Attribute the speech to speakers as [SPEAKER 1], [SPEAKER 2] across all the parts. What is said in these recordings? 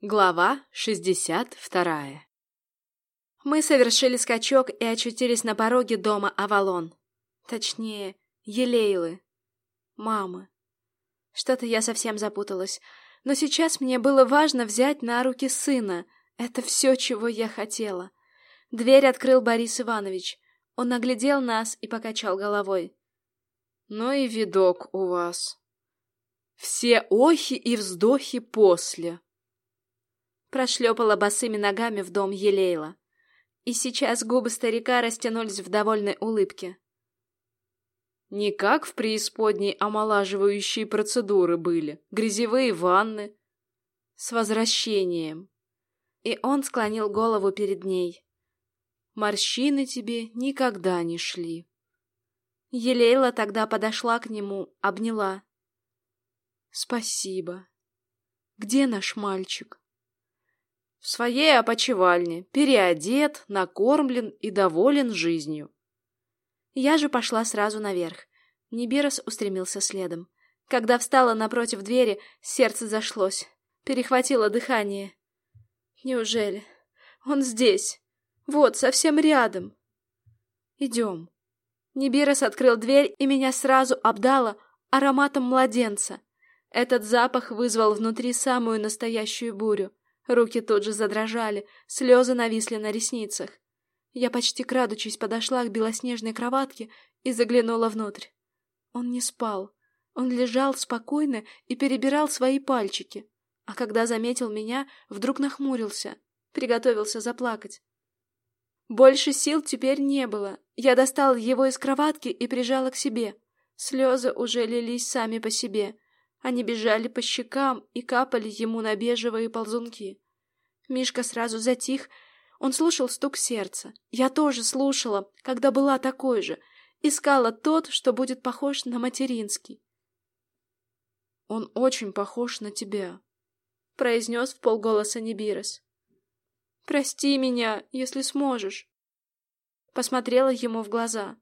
[SPEAKER 1] Глава 62 Мы совершили скачок и очутились на пороге дома Авалон. Точнее, Елейлы. Мамы. Что-то я совсем запуталась. Но сейчас мне было важно взять на руки сына. Это все, чего я хотела. Дверь открыл Борис Иванович. Он оглядел нас и покачал головой.
[SPEAKER 2] Ну и видок у вас. Все охи и вздохи после
[SPEAKER 1] прошлепала босыми ногами в дом Елейла. И сейчас губы старика растянулись в довольной улыбке.
[SPEAKER 2] Не как в преисподней омолаживающие процедуры были, грязевые ванны. С возвращением.
[SPEAKER 1] И он склонил голову перед ней.
[SPEAKER 2] Морщины тебе никогда не шли.
[SPEAKER 1] Елейла тогда подошла к нему, обняла.
[SPEAKER 2] Спасибо. Где наш мальчик?
[SPEAKER 3] В своей опочивальне, переодет, накормлен и доволен жизнью.
[SPEAKER 1] Я же пошла сразу наверх. Нибирос устремился следом. Когда встала напротив двери, сердце зашлось. Перехватило дыхание. Неужели? Он здесь. Вот, совсем рядом. Идем. Нибирос открыл дверь и меня сразу обдало ароматом младенца. Этот запах вызвал внутри самую настоящую бурю. Руки тут же задрожали, слезы нависли на ресницах. Я почти крадучись подошла к белоснежной кроватке и заглянула внутрь. Он не спал. Он лежал спокойно и перебирал свои пальчики. А когда заметил меня, вдруг нахмурился, приготовился заплакать. Больше сил теперь не было. Я достала его из кроватки и прижала к себе. Слезы уже лились сами по себе. Они бежали по щекам и капали ему на бежевые ползунки. Мишка сразу затих. Он слушал стук сердца. Я тоже слушала, когда была такой же. Искала тот, что будет похож на материнский.
[SPEAKER 2] «Он очень похож на тебя», —
[SPEAKER 1] произнес в полголоса Нибирос. «Прости меня, если сможешь». Посмотрела ему в глаза.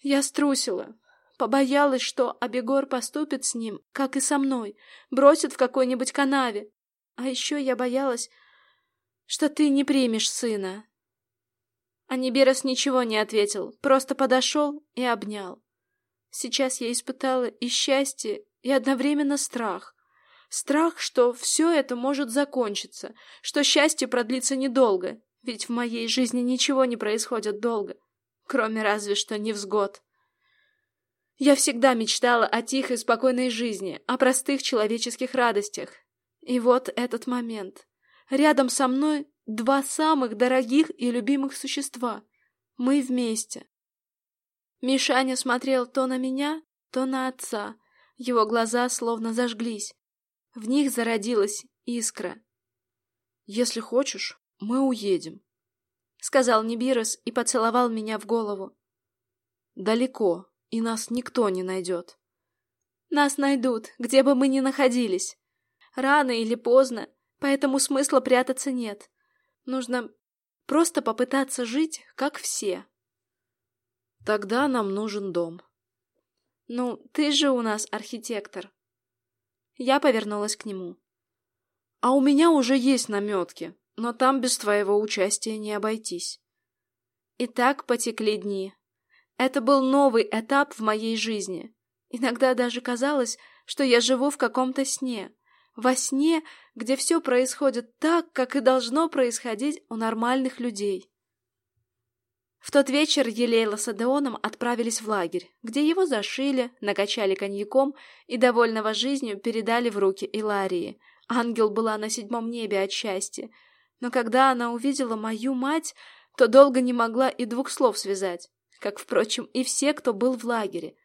[SPEAKER 1] Я струсила, Побоялась, что Абегор поступит с ним, как и со мной, бросит в какой-нибудь канаве. А еще я боялась, что ты не примешь сына. Аниберос ничего не ответил, просто подошел и обнял. Сейчас я испытала и счастье, и одновременно страх. Страх, что все это может закончиться, что счастье продлится недолго, ведь в моей жизни ничего не происходит долго, кроме разве что невзгод. Я всегда мечтала о тихой, спокойной жизни, о простых человеческих радостях. И вот этот момент. Рядом со мной два самых дорогих и любимых существа. Мы вместе. Мишаня смотрел то на меня, то на отца. Его глаза словно зажглись. В них зародилась искра.
[SPEAKER 2] «Если хочешь, мы уедем», —
[SPEAKER 1] сказал Нибирос и поцеловал меня в голову.
[SPEAKER 2] «Далеко, и нас никто не найдет.
[SPEAKER 1] Нас найдут, где бы мы ни находились. Рано или поздно, поэтому смысла прятаться нет. Нужно просто попытаться жить, как все.
[SPEAKER 2] Тогда нам нужен дом.
[SPEAKER 1] Ну, ты же у нас архитектор. Я повернулась к нему.
[SPEAKER 2] А у меня уже есть наметки, но там без твоего участия не обойтись.
[SPEAKER 1] И так потекли дни. Это был новый этап в моей жизни. Иногда даже казалось, что я живу в каком-то сне. Во сне, где все происходит так, как и должно происходить у нормальных людей. В тот вечер Елейла с Адеоном отправились в лагерь, где его зашили, накачали коньяком и, довольного жизнью, передали в руки Иларии. Ангел была на седьмом небе от счастья. Но когда она увидела мою мать, то долго не могла и двух слов связать как, впрочем, и все, кто был в лагере.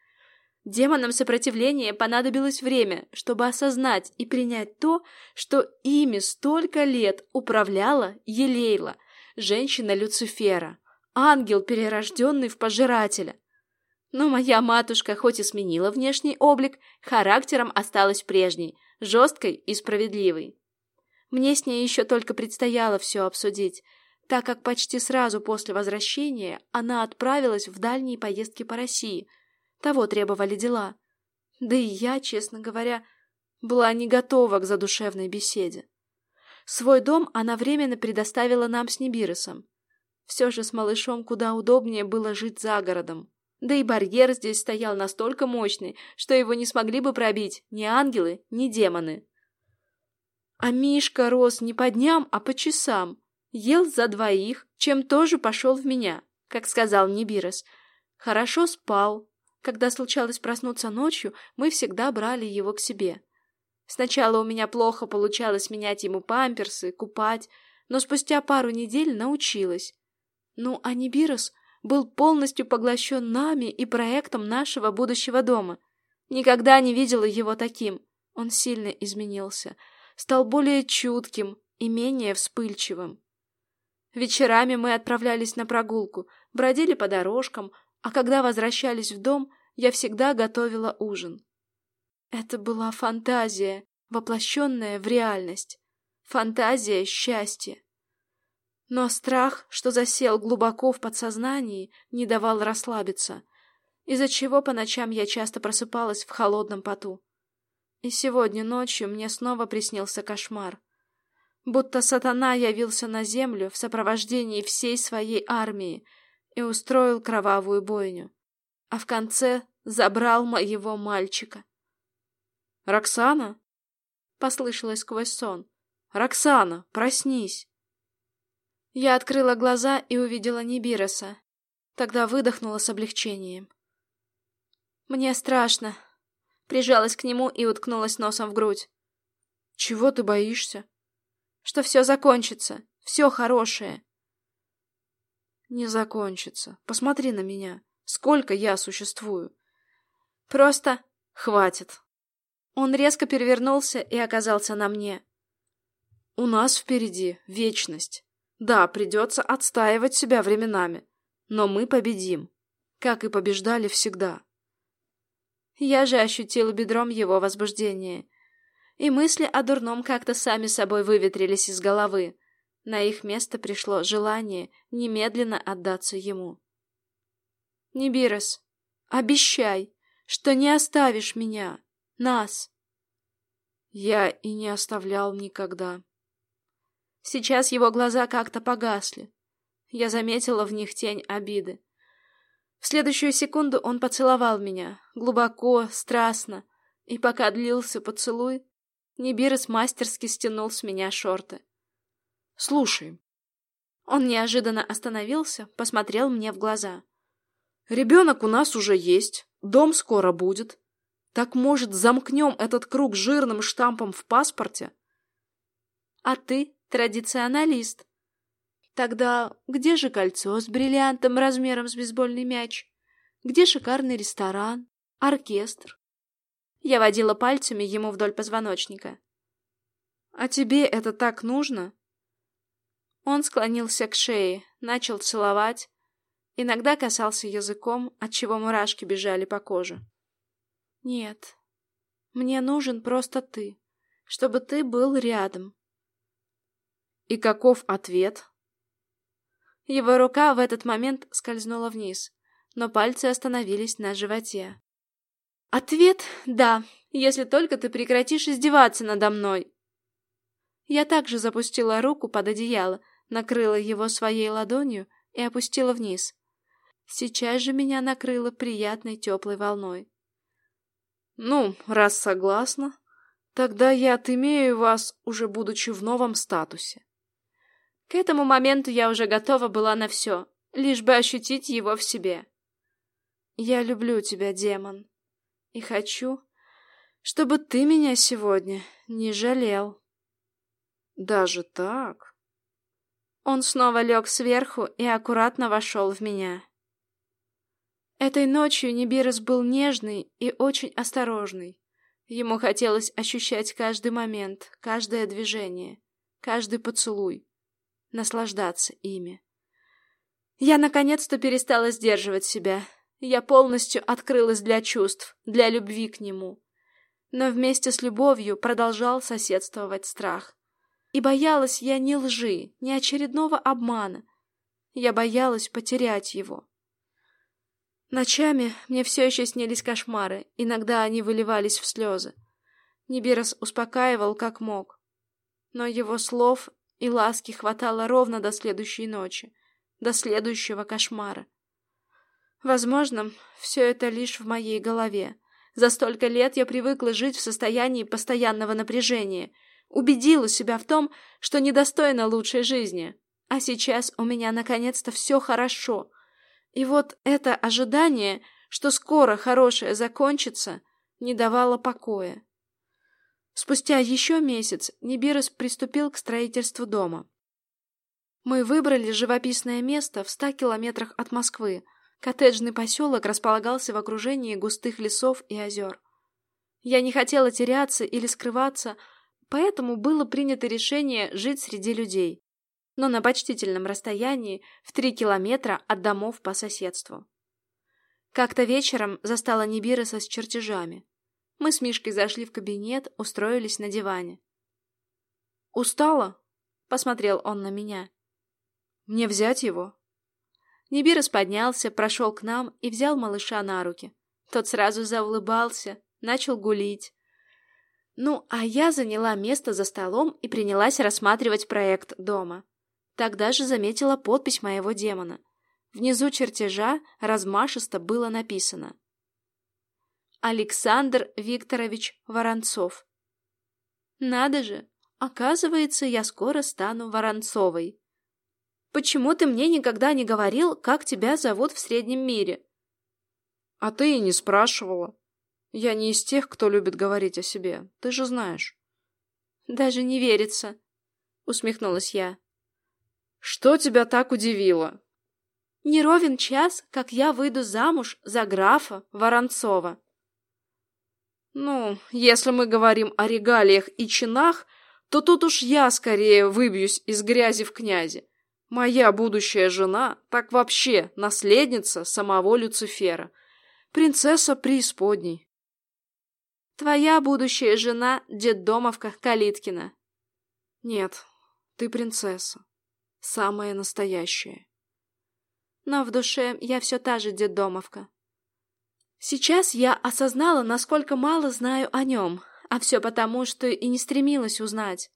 [SPEAKER 1] Демонам сопротивления понадобилось время, чтобы осознать и принять то, что ими столько лет управляла Елейла, женщина Люцифера, ангел, перерожденный в пожирателя. Но моя матушка хоть и сменила внешний облик, характером осталась прежней, жесткой и справедливой. Мне с ней еще только предстояло все обсудить, так как почти сразу после возвращения она отправилась в дальние поездки по России. Того требовали дела. Да и я, честно говоря, была не готова к задушевной беседе. Свой дом она временно предоставила нам с Нибиросом. Все же с малышом куда удобнее было жить за городом. Да и барьер здесь стоял настолько мощный, что его не смогли бы пробить ни ангелы, ни демоны. А Мишка рос не по дням, а по часам. Ел за двоих, чем тоже пошел в меня, как сказал Нибирос. Хорошо спал. Когда случалось проснуться ночью, мы всегда брали его к себе. Сначала у меня плохо получалось менять ему памперсы, купать, но спустя пару недель научилась. Ну, а Нибирос был полностью поглощен нами и проектом нашего будущего дома. Никогда не видела его таким. Он сильно изменился, стал более чутким и менее вспыльчивым. Вечерами мы отправлялись на прогулку, бродили по дорожкам, а когда возвращались в дом, я всегда готовила ужин. Это была фантазия, воплощенная в реальность. Фантазия счастья. Но страх, что засел глубоко в подсознании, не давал расслабиться, из-за чего по ночам я часто просыпалась в холодном поту. И сегодня ночью мне снова приснился кошмар. Будто сатана явился на землю в сопровождении всей своей армии и устроил кровавую бойню. А в конце забрал моего мальчика.
[SPEAKER 2] «Роксана?»
[SPEAKER 1] — послышалось сквозь сон.
[SPEAKER 2] «Роксана, проснись!»
[SPEAKER 1] Я открыла глаза и увидела Нибироса. Тогда выдохнула с облегчением. «Мне страшно». Прижалась к нему и уткнулась носом в грудь.
[SPEAKER 2] «Чего ты боишься?»
[SPEAKER 1] «Что все закончится. Все хорошее».
[SPEAKER 2] «Не закончится. Посмотри на меня. Сколько я существую?»
[SPEAKER 1] «Просто...»
[SPEAKER 2] «Хватит».
[SPEAKER 1] Он резко перевернулся и оказался на мне.
[SPEAKER 2] «У нас впереди вечность. Да, придется отстаивать себя временами, но мы победим, как и побеждали всегда.
[SPEAKER 1] Я же ощутила бедром его возбуждение, и мысли о дурном как-то сами собой выветрились из головы. На их место пришло желание немедленно отдаться ему. «Нибирос, обещай, что не оставишь меня, нас!»
[SPEAKER 2] Я и не оставлял никогда.
[SPEAKER 1] Сейчас его глаза как-то погасли. Я заметила в них тень обиды. В следующую секунду он поцеловал меня, глубоко, страстно, и пока длился поцелуй, Нибирос мастерски стянул с меня шорты.
[SPEAKER 2] «Слушай».
[SPEAKER 1] Он неожиданно остановился, посмотрел мне в глаза.
[SPEAKER 2] «Ребенок у нас уже есть, дом скоро будет. Так, может, замкнем этот круг жирным штампом в паспорте?»
[SPEAKER 1] «А ты?» Традиционалист. Тогда где же кольцо с бриллиантом размером с бейсбольный мяч? Где шикарный ресторан? Оркестр? Я водила пальцами ему вдоль позвоночника.
[SPEAKER 2] «А тебе это так нужно?»
[SPEAKER 1] Он склонился к шее, начал целовать, иногда касался языком, отчего мурашки бежали по коже. «Нет, мне нужен просто ты, чтобы ты был рядом,
[SPEAKER 2] и каков ответ?
[SPEAKER 1] Его рука в этот момент скользнула вниз, но пальцы остановились на животе. Ответ — да, если только ты прекратишь издеваться надо мной. Я также запустила руку под одеяло, накрыла его своей ладонью и опустила вниз. Сейчас же меня накрыло приятной теплой волной.
[SPEAKER 2] «Ну, раз согласна, тогда я отымею вас, уже будучи в новом статусе.
[SPEAKER 1] К этому моменту я уже готова была на все, лишь бы ощутить его в себе. Я люблю тебя, демон, и хочу, чтобы ты меня сегодня не жалел.
[SPEAKER 2] Даже так?
[SPEAKER 1] Он снова лег сверху и аккуратно вошел в меня. Этой ночью Нибирос был нежный и очень осторожный. Ему хотелось ощущать каждый момент, каждое движение, каждый поцелуй наслаждаться ими. Я наконец-то перестала сдерживать себя. Я полностью открылась для чувств, для любви к нему. Но вместе с любовью продолжал соседствовать страх. И боялась я не лжи, не очередного обмана. Я боялась потерять его. Ночами мне все еще снились кошмары, иногда они выливались в слезы. Нибирос успокаивал как мог. Но его слов и ласки хватало ровно до следующей ночи, до следующего кошмара. Возможно, все это лишь в моей голове. За столько лет я привыкла жить в состоянии постоянного напряжения, убедила себя в том, что недостойна лучшей жизни. А сейчас у меня наконец-то все хорошо. И вот это ожидание, что скоро хорошее закончится, не давало покоя. Спустя еще месяц Нибирос приступил к строительству дома. Мы выбрали живописное место в ста километрах от Москвы. Коттеджный поселок располагался в окружении густых лесов и озер. Я не хотела теряться или скрываться, поэтому было принято решение жить среди людей, но на почтительном расстоянии в три километра от домов по соседству. Как-то вечером застала Нибироса с чертежами. Мы с Мишкой зашли в кабинет, устроились на диване.
[SPEAKER 2] «Устала?»
[SPEAKER 1] — посмотрел он на меня.
[SPEAKER 2] «Мне взять его?»
[SPEAKER 1] Нибирос поднялся, прошел к нам и взял малыша на руки. Тот сразу заулыбался, начал гулить. Ну, а я заняла место за столом и принялась рассматривать проект дома. Тогда же заметила подпись моего демона. Внизу чертежа размашисто было написано Александр Викторович Воронцов. Надо же, оказывается, я скоро стану Воронцовой. Почему ты мне никогда не говорил, как тебя зовут в среднем мире?
[SPEAKER 2] А ты и не спрашивала. Я не из тех, кто любит говорить о себе, ты же знаешь.
[SPEAKER 1] Даже не верится, усмехнулась я.
[SPEAKER 2] Что тебя так удивило?
[SPEAKER 1] Не ровен час, как я выйду замуж за графа Воронцова.
[SPEAKER 2] Ну, если мы говорим о регалиях и чинах, то тут уж я скорее выбьюсь из грязи в князи. Моя будущая жена так вообще наследница самого Люцифера, принцесса преисподней.
[SPEAKER 1] Твоя будущая жена детдомовка Калиткина.
[SPEAKER 2] Нет, ты принцесса, самая настоящая.
[SPEAKER 1] Но в душе я все та же детдомовка. Сейчас я осознала, насколько мало знаю о нем, а все потому, что и не стремилась узнать.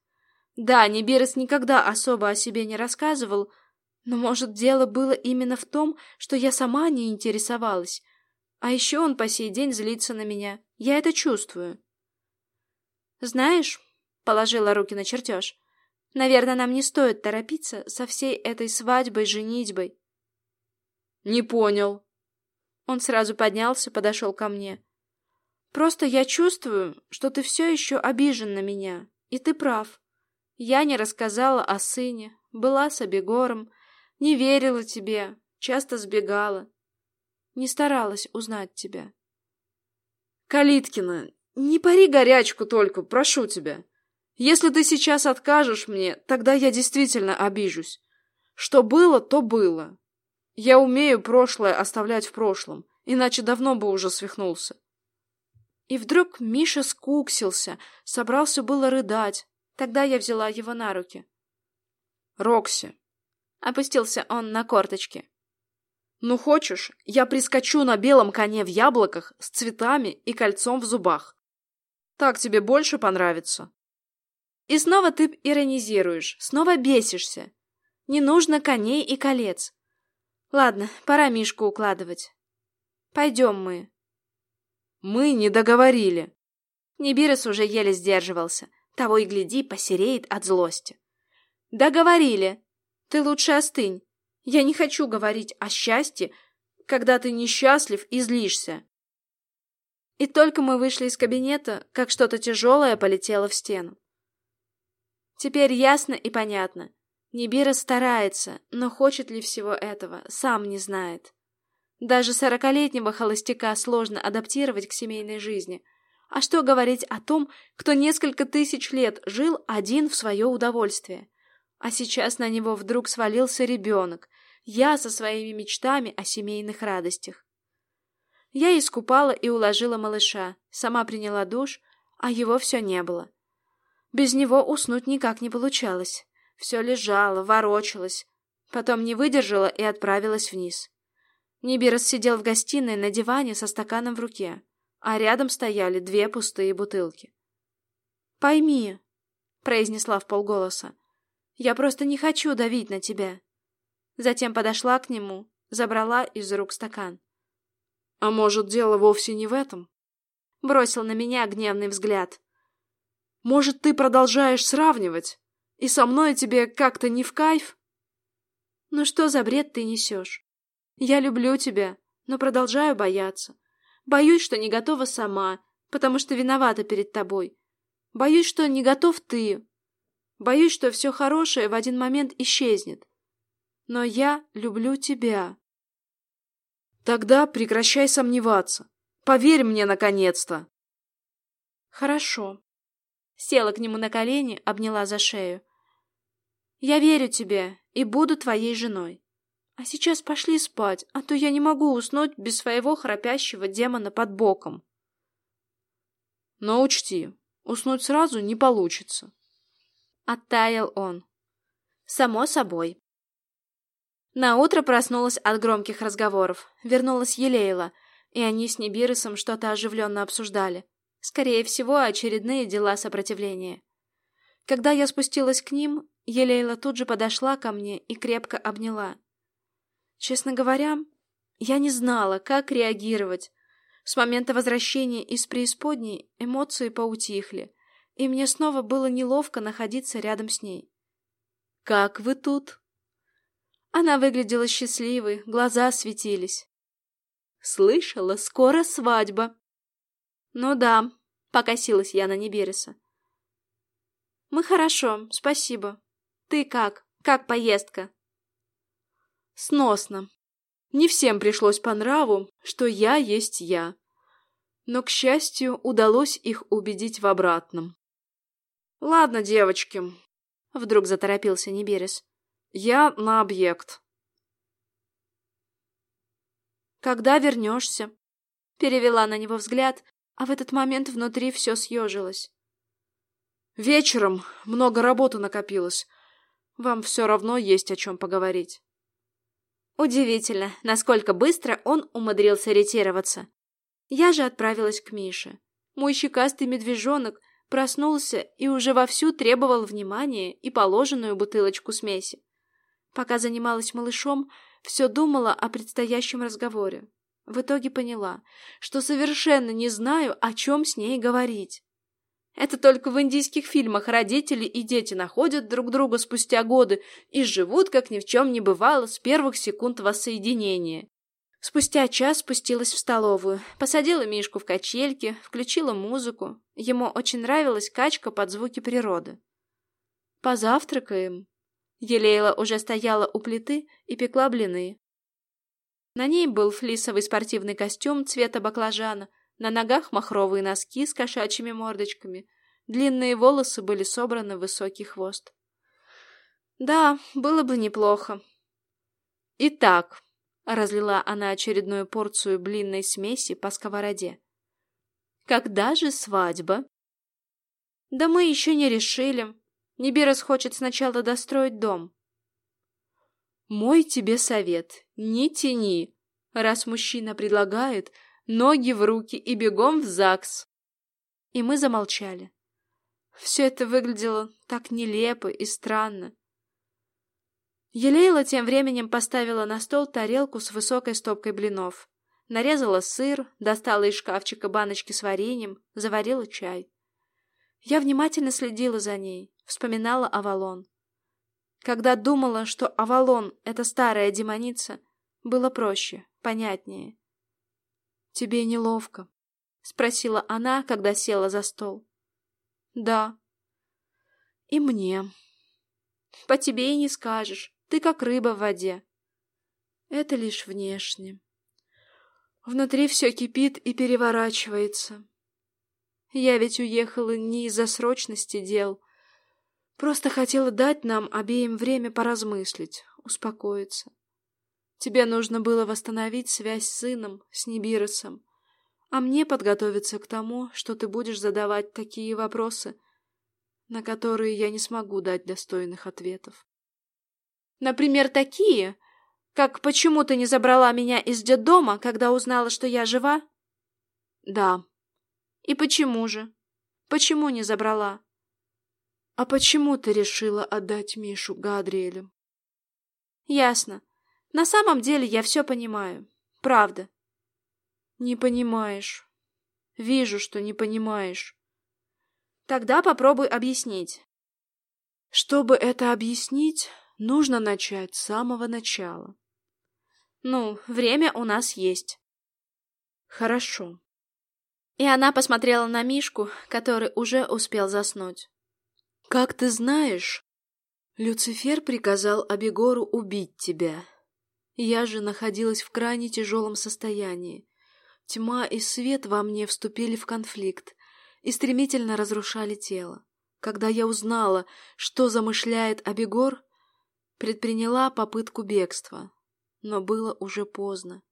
[SPEAKER 1] Да, Нибирос никогда особо о себе не рассказывал, но, может, дело было именно в том, что я сама не интересовалась. А еще он по сей день злится на меня. Я это чувствую. «Знаешь», — положила руки на чертеж, — «наверное, нам не стоит торопиться со всей этой свадьбой-женитьбой».
[SPEAKER 2] «Не понял»,
[SPEAKER 1] он сразу поднялся, подошел ко мне. «Просто я чувствую, что ты все еще обижен на меня, и ты прав. Я не рассказала о сыне, была с Абегором, не верила тебе, часто сбегала. Не старалась узнать тебя».
[SPEAKER 2] «Калиткина, не пари горячку только, прошу тебя. Если ты сейчас откажешь мне, тогда я действительно обижусь. Что было, то было. Я умею прошлое оставлять в прошлом, иначе давно бы уже свихнулся.
[SPEAKER 1] И вдруг Миша скуксился, собрался было рыдать. Тогда я взяла его на руки.
[SPEAKER 2] «Рокси!»
[SPEAKER 1] — опустился он на корточки.
[SPEAKER 2] «Ну хочешь, я прискочу на белом коне в яблоках с цветами и кольцом в зубах. Так тебе больше понравится?»
[SPEAKER 1] И снова ты иронизируешь, снова бесишься. Не нужно коней и колец. Ладно, пора Мишку укладывать. Пойдем мы.
[SPEAKER 2] Мы не договорили.
[SPEAKER 1] Нибирос уже еле сдерживался. Того и гляди, посереет от злости. Договорили. Ты лучше остынь. Я не хочу говорить о счастье, когда ты несчастлив и злишься. И только мы вышли из кабинета, как что-то тяжелое полетело в стену. Теперь ясно и понятно. Нибира старается, но хочет ли всего этого, сам не знает. Даже сорокалетнего холостяка сложно адаптировать к семейной жизни. А что говорить о том, кто несколько тысяч лет жил один в свое удовольствие? А сейчас на него вдруг свалился ребенок, я со своими мечтами о семейных радостях. Я искупала и уложила малыша, сама приняла душ, а его все не было. Без него уснуть никак не получалось. Все лежало, ворочалось. Потом не выдержала и отправилась вниз. Нибирос сидел в гостиной на диване со стаканом в руке, а рядом стояли две пустые бутылки. «Пойми», произнесла в полголоса. «Я просто не хочу давить на тебя». Затем подошла к нему, забрала из рук стакан.
[SPEAKER 2] «А может, дело вовсе не в этом?»
[SPEAKER 1] Бросил на меня гневный взгляд.
[SPEAKER 2] «Может, ты продолжаешь сравнивать? И со мной тебе как-то не в кайф?»
[SPEAKER 1] «Ну что за бред ты несешь? Я люблю тебя, но продолжаю бояться. Боюсь, что не готова сама, потому что виновата перед тобой. Боюсь, что не готов ты. Боюсь, что все хорошее в один момент исчезнет. Но я люблю тебя.
[SPEAKER 2] Тогда прекращай сомневаться. Поверь мне, наконец-то.
[SPEAKER 1] Хорошо. Села к нему на колени, обняла за шею. Я верю тебе и буду твоей женой. А сейчас пошли спать, а то я не могу уснуть без своего храпящего демона под боком.
[SPEAKER 2] Но учти, уснуть сразу не получится.
[SPEAKER 1] Оттаял он. Само собой. На утро проснулась от громких разговоров. Вернулась Елейла, и они с Небиросом что-то оживленно обсуждали. Скорее всего, очередные дела сопротивления. Когда я спустилась к ним, Елейла тут же подошла ко мне и крепко обняла. Честно говоря, я не знала, как реагировать. С момента возвращения из преисподней эмоции поутихли, и мне снова было неловко находиться рядом с ней. «Как вы тут?» Она выглядела счастливой, глаза светились. «Слышала, скоро свадьба». «Ну да», — покосилась я на Небереса. «Мы хорошо, спасибо. Ты как? Как поездка?»
[SPEAKER 2] Сносно. Не всем пришлось по нраву, что я есть я. Но, к счастью, удалось их убедить в обратном. «Ладно, девочки», — вдруг заторопился Неберес. «Я на объект».
[SPEAKER 1] «Когда вернешься?» Перевела на него взгляд, а в этот момент внутри все съежилось.
[SPEAKER 2] «Вечером много работы накопилось. Вам все равно есть о чем поговорить».
[SPEAKER 1] Удивительно, насколько быстро он умудрился ретироваться. Я же отправилась к Мише. Мой щекастый медвежонок проснулся и уже вовсю требовал внимания и положенную бутылочку смеси. Пока занималась малышом, все думала о предстоящем разговоре. В итоге поняла, что совершенно не знаю, о чем с ней говорить. Это только в индийских фильмах родители и дети находят друг друга спустя годы и живут, как ни в чем не бывало, с первых секунд воссоединения. Спустя час спустилась в столовую, посадила Мишку в качельки, включила музыку. Ему очень нравилась качка под звуки природы. «Позавтракаем». Елейла уже стояла у плиты и пекла блины. На ней был флисовый спортивный костюм цвета баклажана – на ногах махровые носки с кошачьими мордочками. Длинные волосы были собраны в высокий хвост. Да, было бы неплохо. Итак, разлила она очередную порцию блинной смеси по сковороде. Когда же свадьба? Да мы еще не решили. Нибирос хочет сначала достроить дом. Мой тебе совет. Не тяни. Раз мужчина предлагает, ноги в руки и бегом в ЗАГС. И мы замолчали. Все это выглядело так нелепо и странно. Елейла тем временем поставила на стол тарелку с высокой стопкой блинов. Нарезала сыр, достала из шкафчика баночки с вареньем, заварила чай. Я внимательно следила за ней, вспоминала Авалон. Когда думала, что Авалон — это старая демоница, было проще, понятнее. «Тебе неловко?» — спросила она, когда села за стол. «Да». «И мне». «По тебе и не скажешь. Ты как рыба в воде». «Это лишь внешне. Внутри все кипит и переворачивается. Я ведь уехала не из-за срочности дел. Просто хотела дать нам обеим время поразмыслить, успокоиться. Тебе нужно было восстановить связь с сыном, с Нибиросом, а мне подготовиться к тому, что ты будешь задавать такие вопросы, на которые я не смогу дать достойных ответов. Например, такие, как «Почему ты не забрала меня из детдома, когда узнала, что я жива?» Да. И почему же? Почему не забрала? А почему ты решила отдать Мишу Гадриэлю?
[SPEAKER 3] Ясно. На самом деле я все понимаю. Правда.
[SPEAKER 1] Не понимаешь. Вижу, что не понимаешь.
[SPEAKER 3] Тогда попробуй объяснить.
[SPEAKER 1] Чтобы это объяснить, нужно начать с самого начала.
[SPEAKER 3] Ну, время у нас есть.
[SPEAKER 1] Хорошо.
[SPEAKER 3] И она посмотрела на Мишку, который уже успел заснуть.
[SPEAKER 1] Как ты знаешь, Люцифер приказал Абегору убить тебя. Я же находилась в крайне тяжелом состоянии. Тьма и свет во мне вступили в конфликт и стремительно разрушали тело. Когда я узнала, что замышляет Абегор, предприняла попытку бегства, но было уже поздно.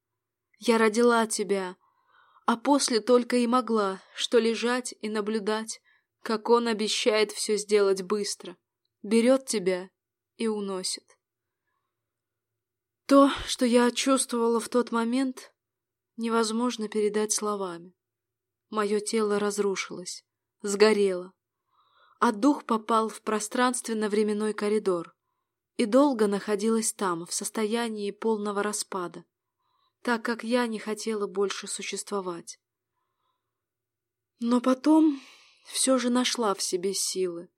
[SPEAKER 1] Я родила тебя, а после только и могла, что лежать и наблюдать, как он обещает все сделать быстро, берет тебя и уносит. То, что я чувствовала в тот момент, невозможно передать словами. Мое тело разрушилось, сгорело, а дух попал в пространственно-временной коридор и долго находилась там, в состоянии полного распада, так как я не хотела больше существовать. Но потом все же нашла в себе силы.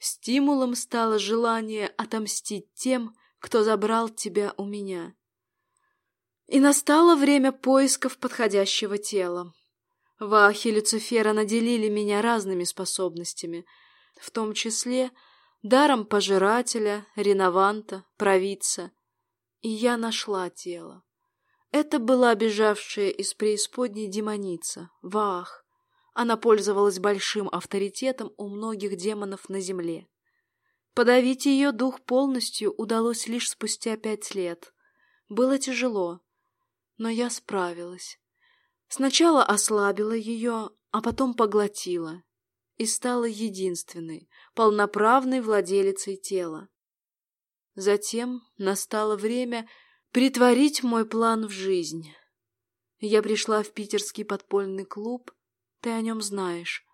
[SPEAKER 1] Стимулом стало желание отомстить тем, кто забрал тебя у меня. И настало время поисков подходящего тела. Вахи Люцифера наделили меня разными способностями, в том числе даром пожирателя, ренованта, провидца. И я нашла тело. Это была бежавшая из преисподней демоница, Ваах. Она пользовалась большим авторитетом у многих демонов на земле. Подавить ее дух полностью удалось лишь спустя пять лет. Было тяжело, но я справилась. Сначала ослабила ее, а потом поглотила и стала единственной, полноправной владелицей тела. Затем настало время притворить мой план в жизнь. Я пришла в питерский подпольный клуб, ты о нем знаешь.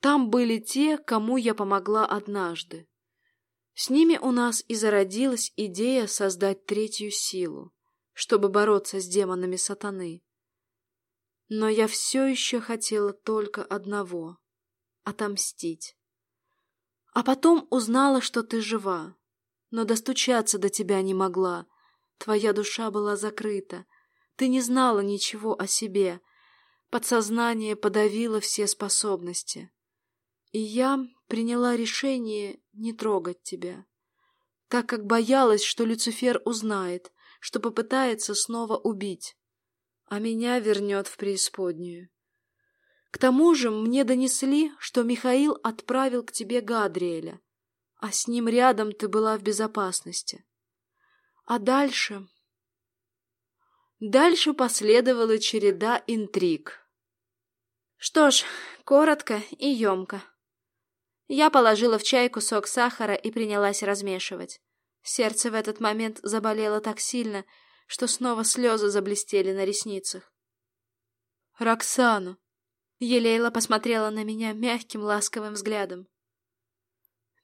[SPEAKER 1] Там были те, кому я помогла однажды. С ними у нас и зародилась идея создать третью силу, чтобы бороться с демонами сатаны. Но я все еще хотела только одного — отомстить. А потом узнала, что ты жива, но достучаться до тебя не могла. Твоя душа была закрыта, ты не знала ничего о себе, подсознание подавило все способности. И я приняла решение не трогать тебя, так как боялась, что Люцифер узнает, что попытается снова убить, а меня вернет в преисподнюю. К тому же мне донесли, что Михаил отправил к тебе Гадриэля, а с ним рядом ты была в безопасности. А дальше... Дальше последовала череда интриг.
[SPEAKER 3] Что ж, коротко и емко. Я положила в чай кусок сахара и принялась размешивать. Сердце в этот момент заболело так сильно, что снова слезы заблестели на ресницах.
[SPEAKER 1] «Роксана!»
[SPEAKER 3] Елейла посмотрела на меня мягким ласковым взглядом.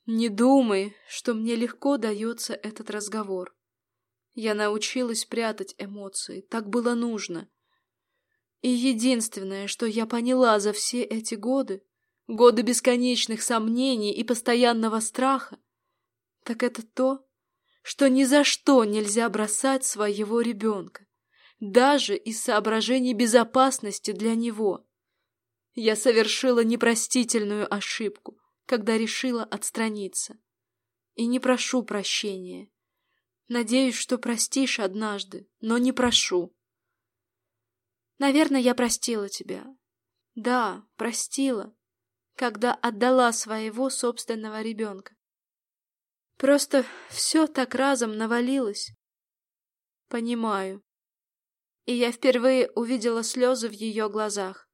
[SPEAKER 1] «Не думай, что мне легко дается этот разговор. Я научилась прятать эмоции, так было нужно. И единственное, что я поняла за все эти годы, годы бесконечных сомнений и постоянного страха, так это то, что ни за что нельзя бросать своего ребенка, даже из соображений безопасности для него. Я совершила непростительную ошибку, когда решила отстраниться. И не прошу прощения. Надеюсь, что простишь однажды, но не прошу.
[SPEAKER 3] Наверное, я простила тебя.
[SPEAKER 1] Да, простила когда отдала своего собственного ребенка. Просто все так разом навалилось. Понимаю. И я впервые увидела слезы в ее глазах.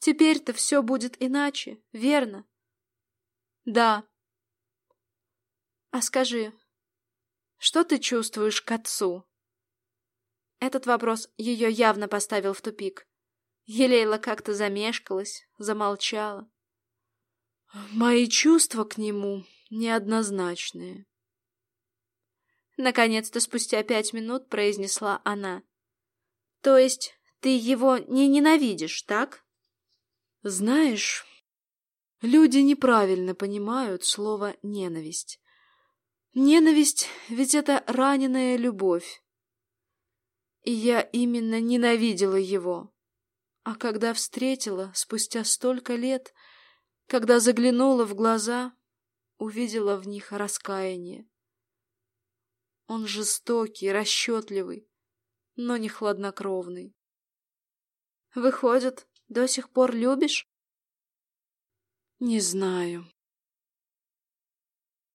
[SPEAKER 1] Теперь-то все будет иначе, верно? Да. А скажи, что ты чувствуешь к отцу? Этот вопрос ее явно поставил в тупик. Елейла как-то замешкалась, замолчала.
[SPEAKER 2] Мои чувства к нему неоднозначные.
[SPEAKER 3] Наконец-то спустя пять минут произнесла она. То есть ты его не ненавидишь, так?
[SPEAKER 2] Знаешь, люди неправильно понимают слово «ненависть». Ненависть ведь это раненая любовь. И я именно ненавидела его. А когда встретила, спустя столько лет, когда заглянула в глаза, увидела в них раскаяние. Он жестокий, расчетливый, но не хладнокровный.
[SPEAKER 3] Выходит, до сих пор любишь?
[SPEAKER 2] Не знаю.